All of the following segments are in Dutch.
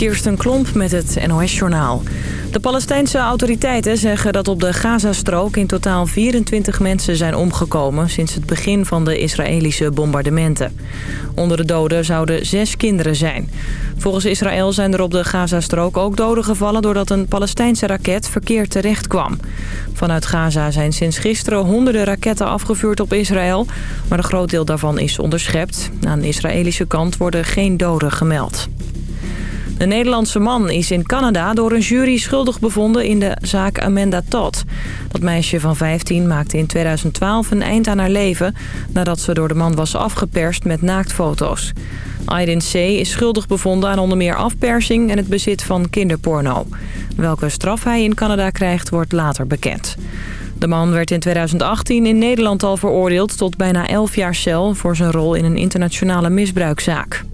Kirsten Klomp met het NOS-journaal. De Palestijnse autoriteiten zeggen dat op de Gazastrook in totaal 24 mensen zijn omgekomen sinds het begin van de Israëlische bombardementen. Onder de doden zouden zes kinderen zijn. Volgens Israël zijn er op de Gazastrook ook doden gevallen doordat een Palestijnse raket verkeerd terecht kwam. Vanuit Gaza zijn sinds gisteren honderden raketten afgevuurd op Israël, maar een groot deel daarvan is onderschept. Aan de Israëlische kant worden geen doden gemeld. De Nederlandse man is in Canada door een jury schuldig bevonden in de zaak Amanda Todd. Dat meisje van 15 maakte in 2012 een eind aan haar leven... nadat ze door de man was afgeperst met naaktfoto's. Aydin C. is schuldig bevonden aan onder meer afpersing en het bezit van kinderporno. Welke straf hij in Canada krijgt wordt later bekend. De man werd in 2018 in Nederland al veroordeeld tot bijna 11 jaar cel... voor zijn rol in een internationale misbruikzaak.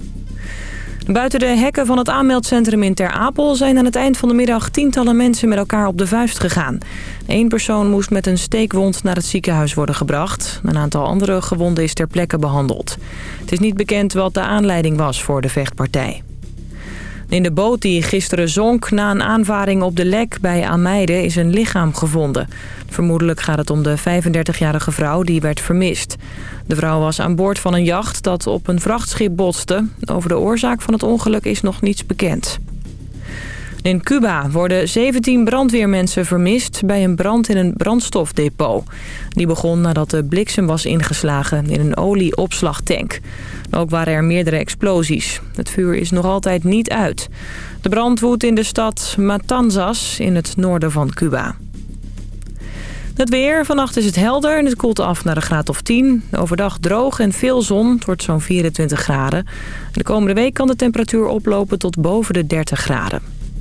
Buiten de hekken van het aanmeldcentrum in Ter Apel zijn aan het eind van de middag tientallen mensen met elkaar op de vuist gegaan. Eén persoon moest met een steekwond naar het ziekenhuis worden gebracht. Een aantal andere gewonden is ter plekke behandeld. Het is niet bekend wat de aanleiding was voor de vechtpartij. In de boot die gisteren zonk na een aanvaring op de lek bij Ameide is een lichaam gevonden. Vermoedelijk gaat het om de 35-jarige vrouw die werd vermist. De vrouw was aan boord van een jacht dat op een vrachtschip botste. Over de oorzaak van het ongeluk is nog niets bekend. In Cuba worden 17 brandweermensen vermist bij een brand in een brandstofdepot. Die begon nadat de bliksem was ingeslagen in een olieopslagtank. Ook waren er meerdere explosies. Het vuur is nog altijd niet uit. De brand woedt in de stad Matanzas in het noorden van Cuba. Het weer. Vannacht is het helder en het koelt af naar een graad of 10. Overdag droog en veel zon. Het wordt zo'n 24 graden. De komende week kan de temperatuur oplopen tot boven de 30 graden.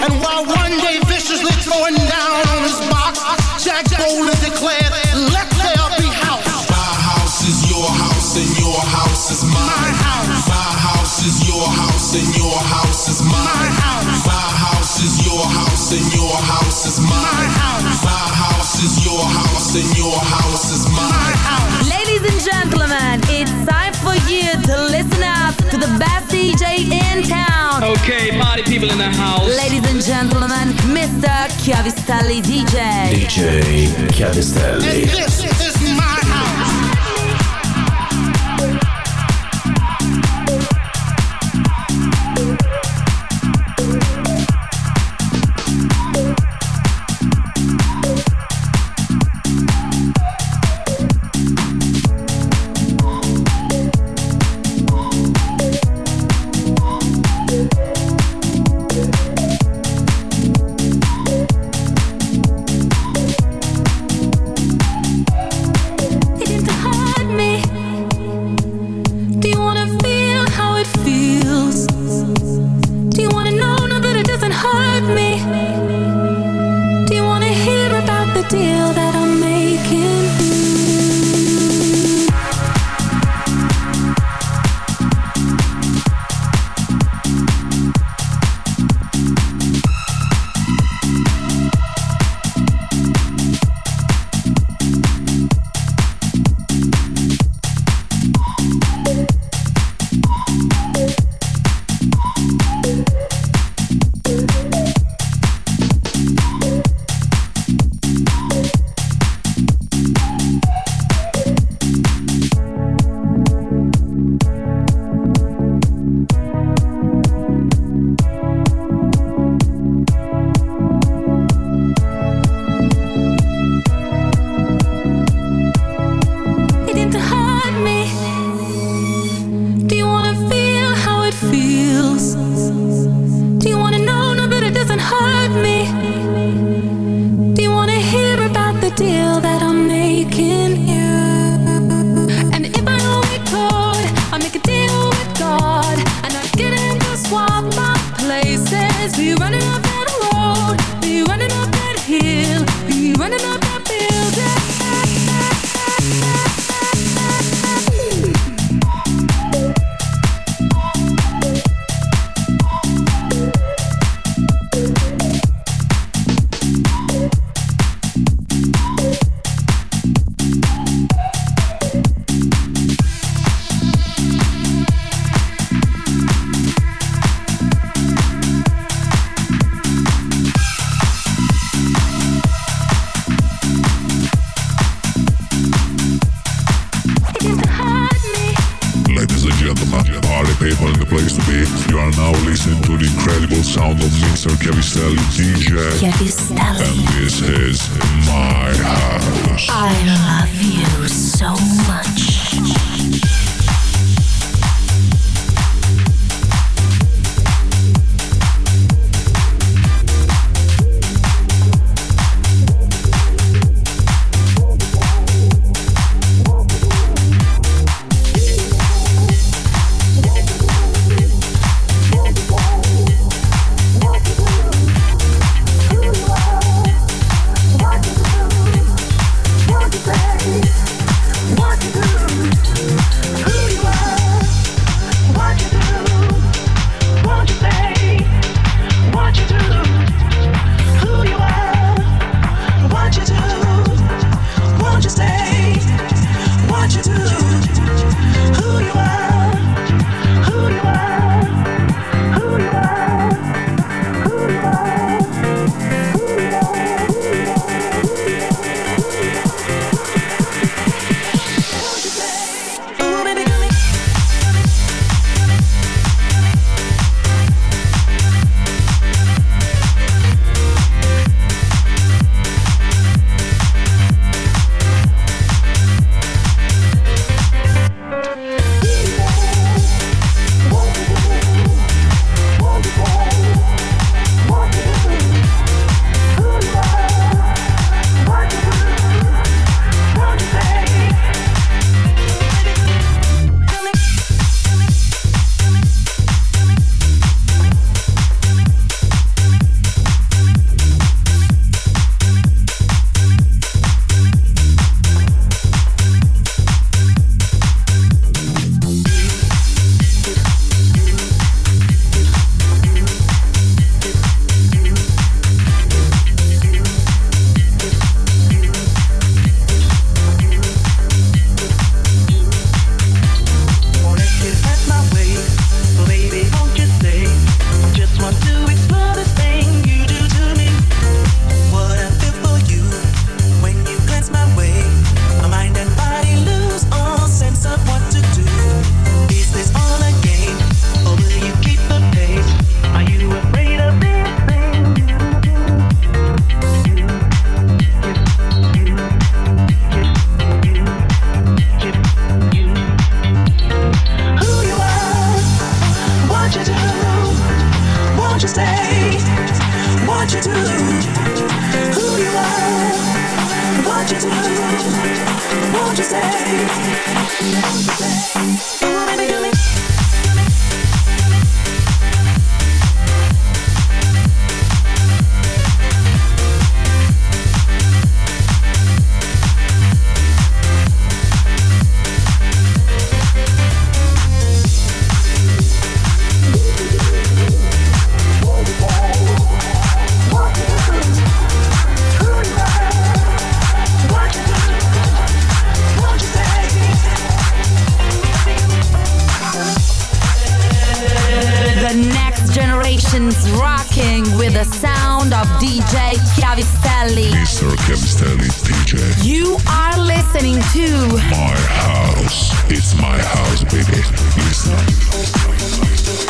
And while one day viciously throwing down on his box, Jack boldly declared, Let there be house. My house is your house, and your house is mine. My house. My house is your house, and your house is mine. My house. My house is your house, and your house is mine. My house. My house is your house, and your house is My mine. house. Ladies and gentlemen, Okay, party people in the house. Ladies and gentlemen, Mr. Chiavistelli DJ. DJ Chiavistelli. This is my You. to the incredible sound of Mixer Cavistelli DJ. Cavistelli. And this is my house. I love you so much. My House. It's my house, baby. Listen.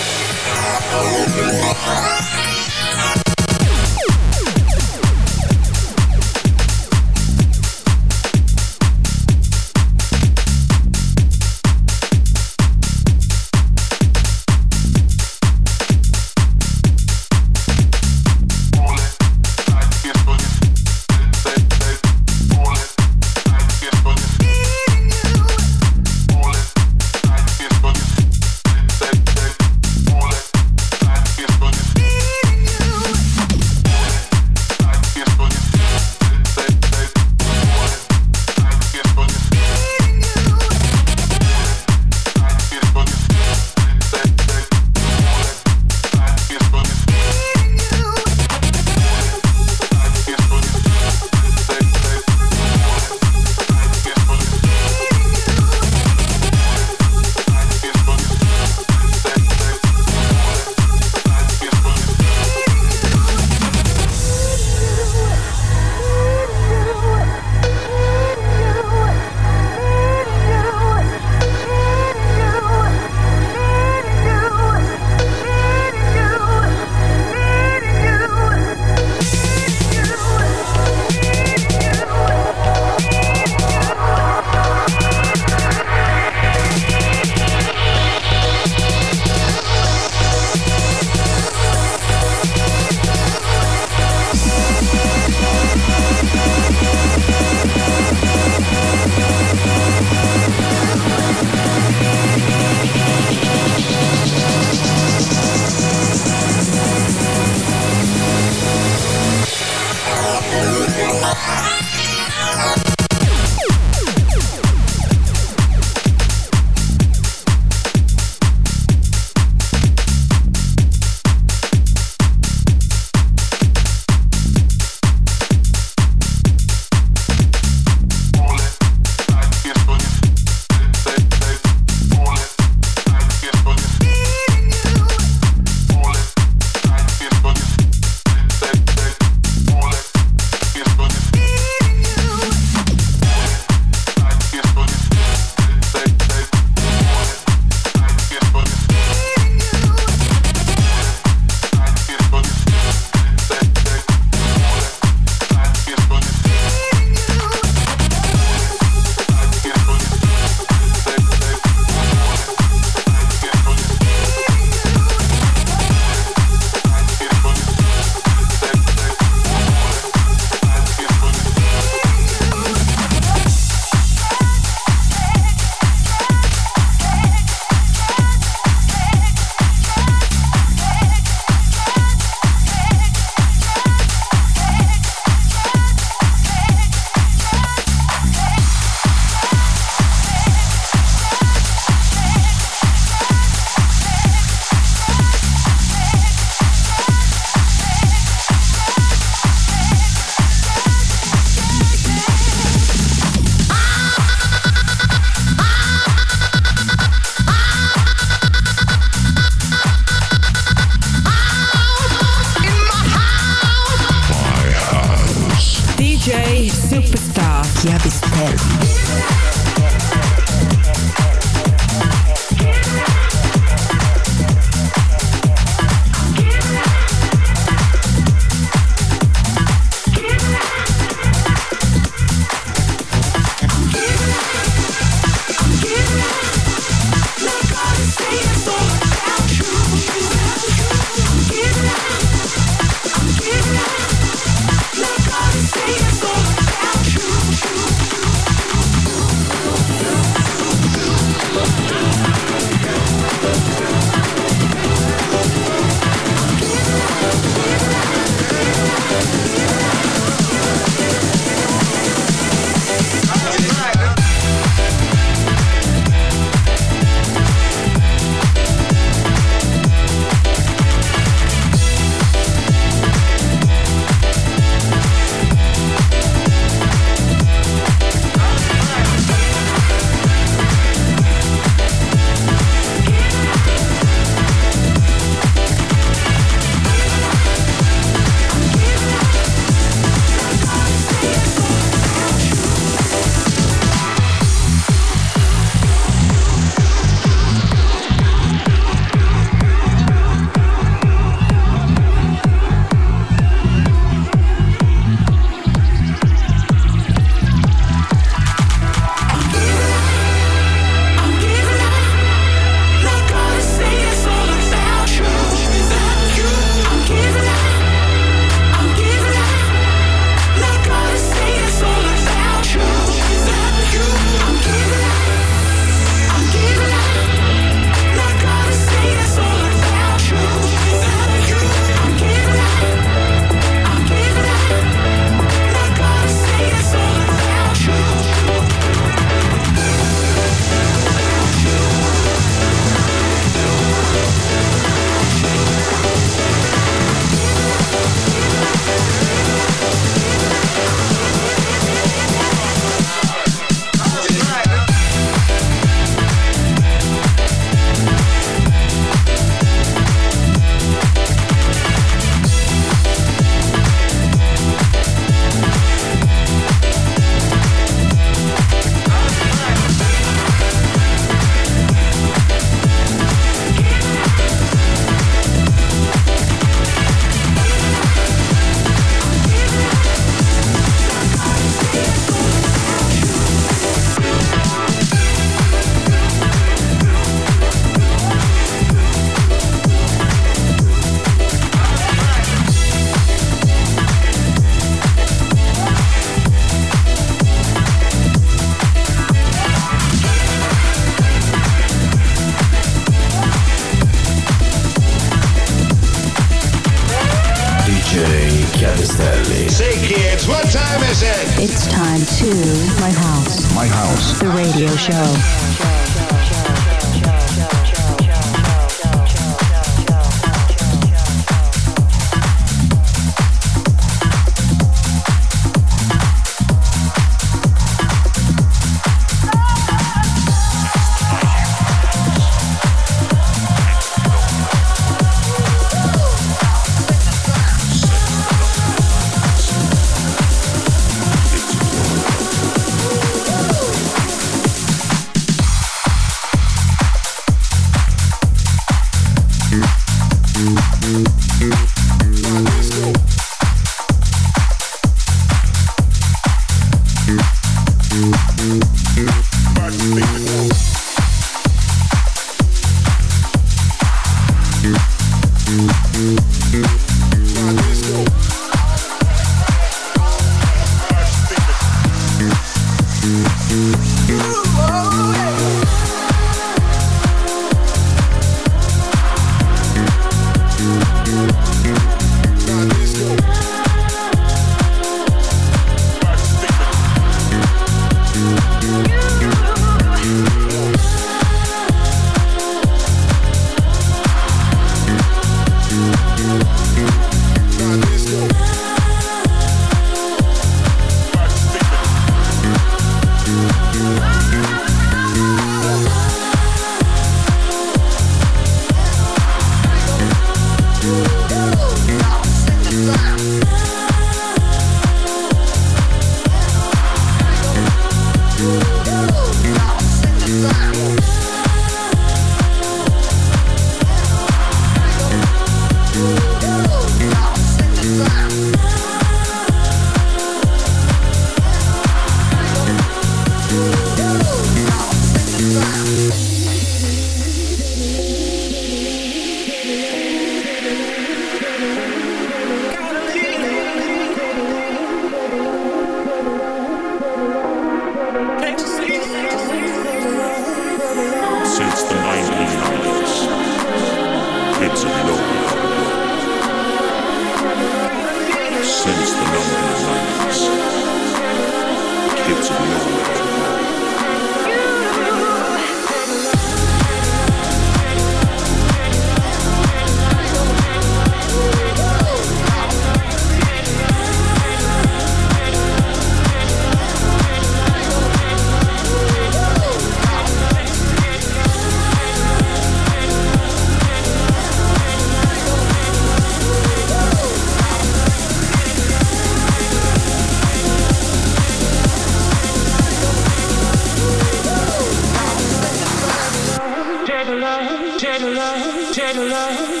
love.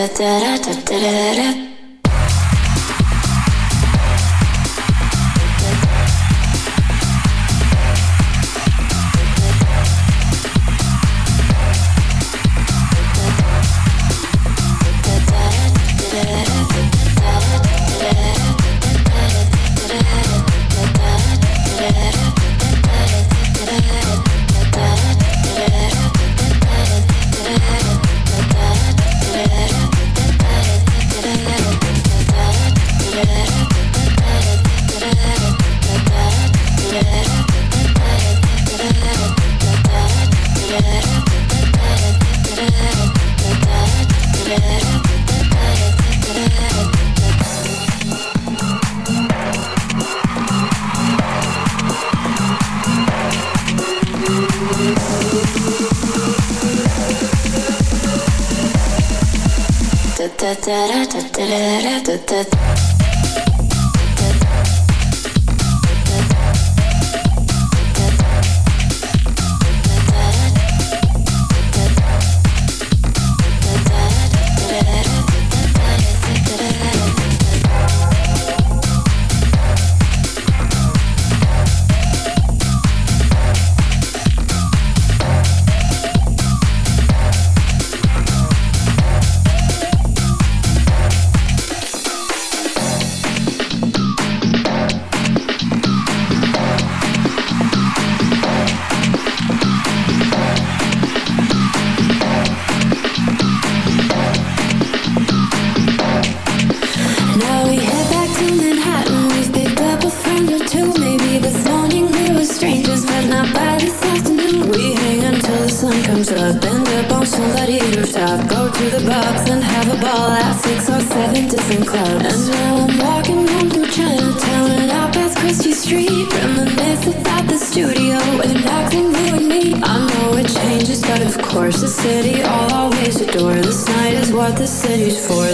da da da da da da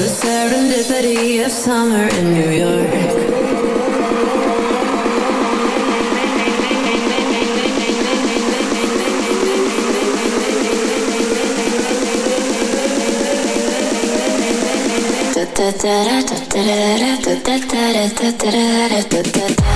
the serendipity of summer in New York. da da da da da da da da da da da da da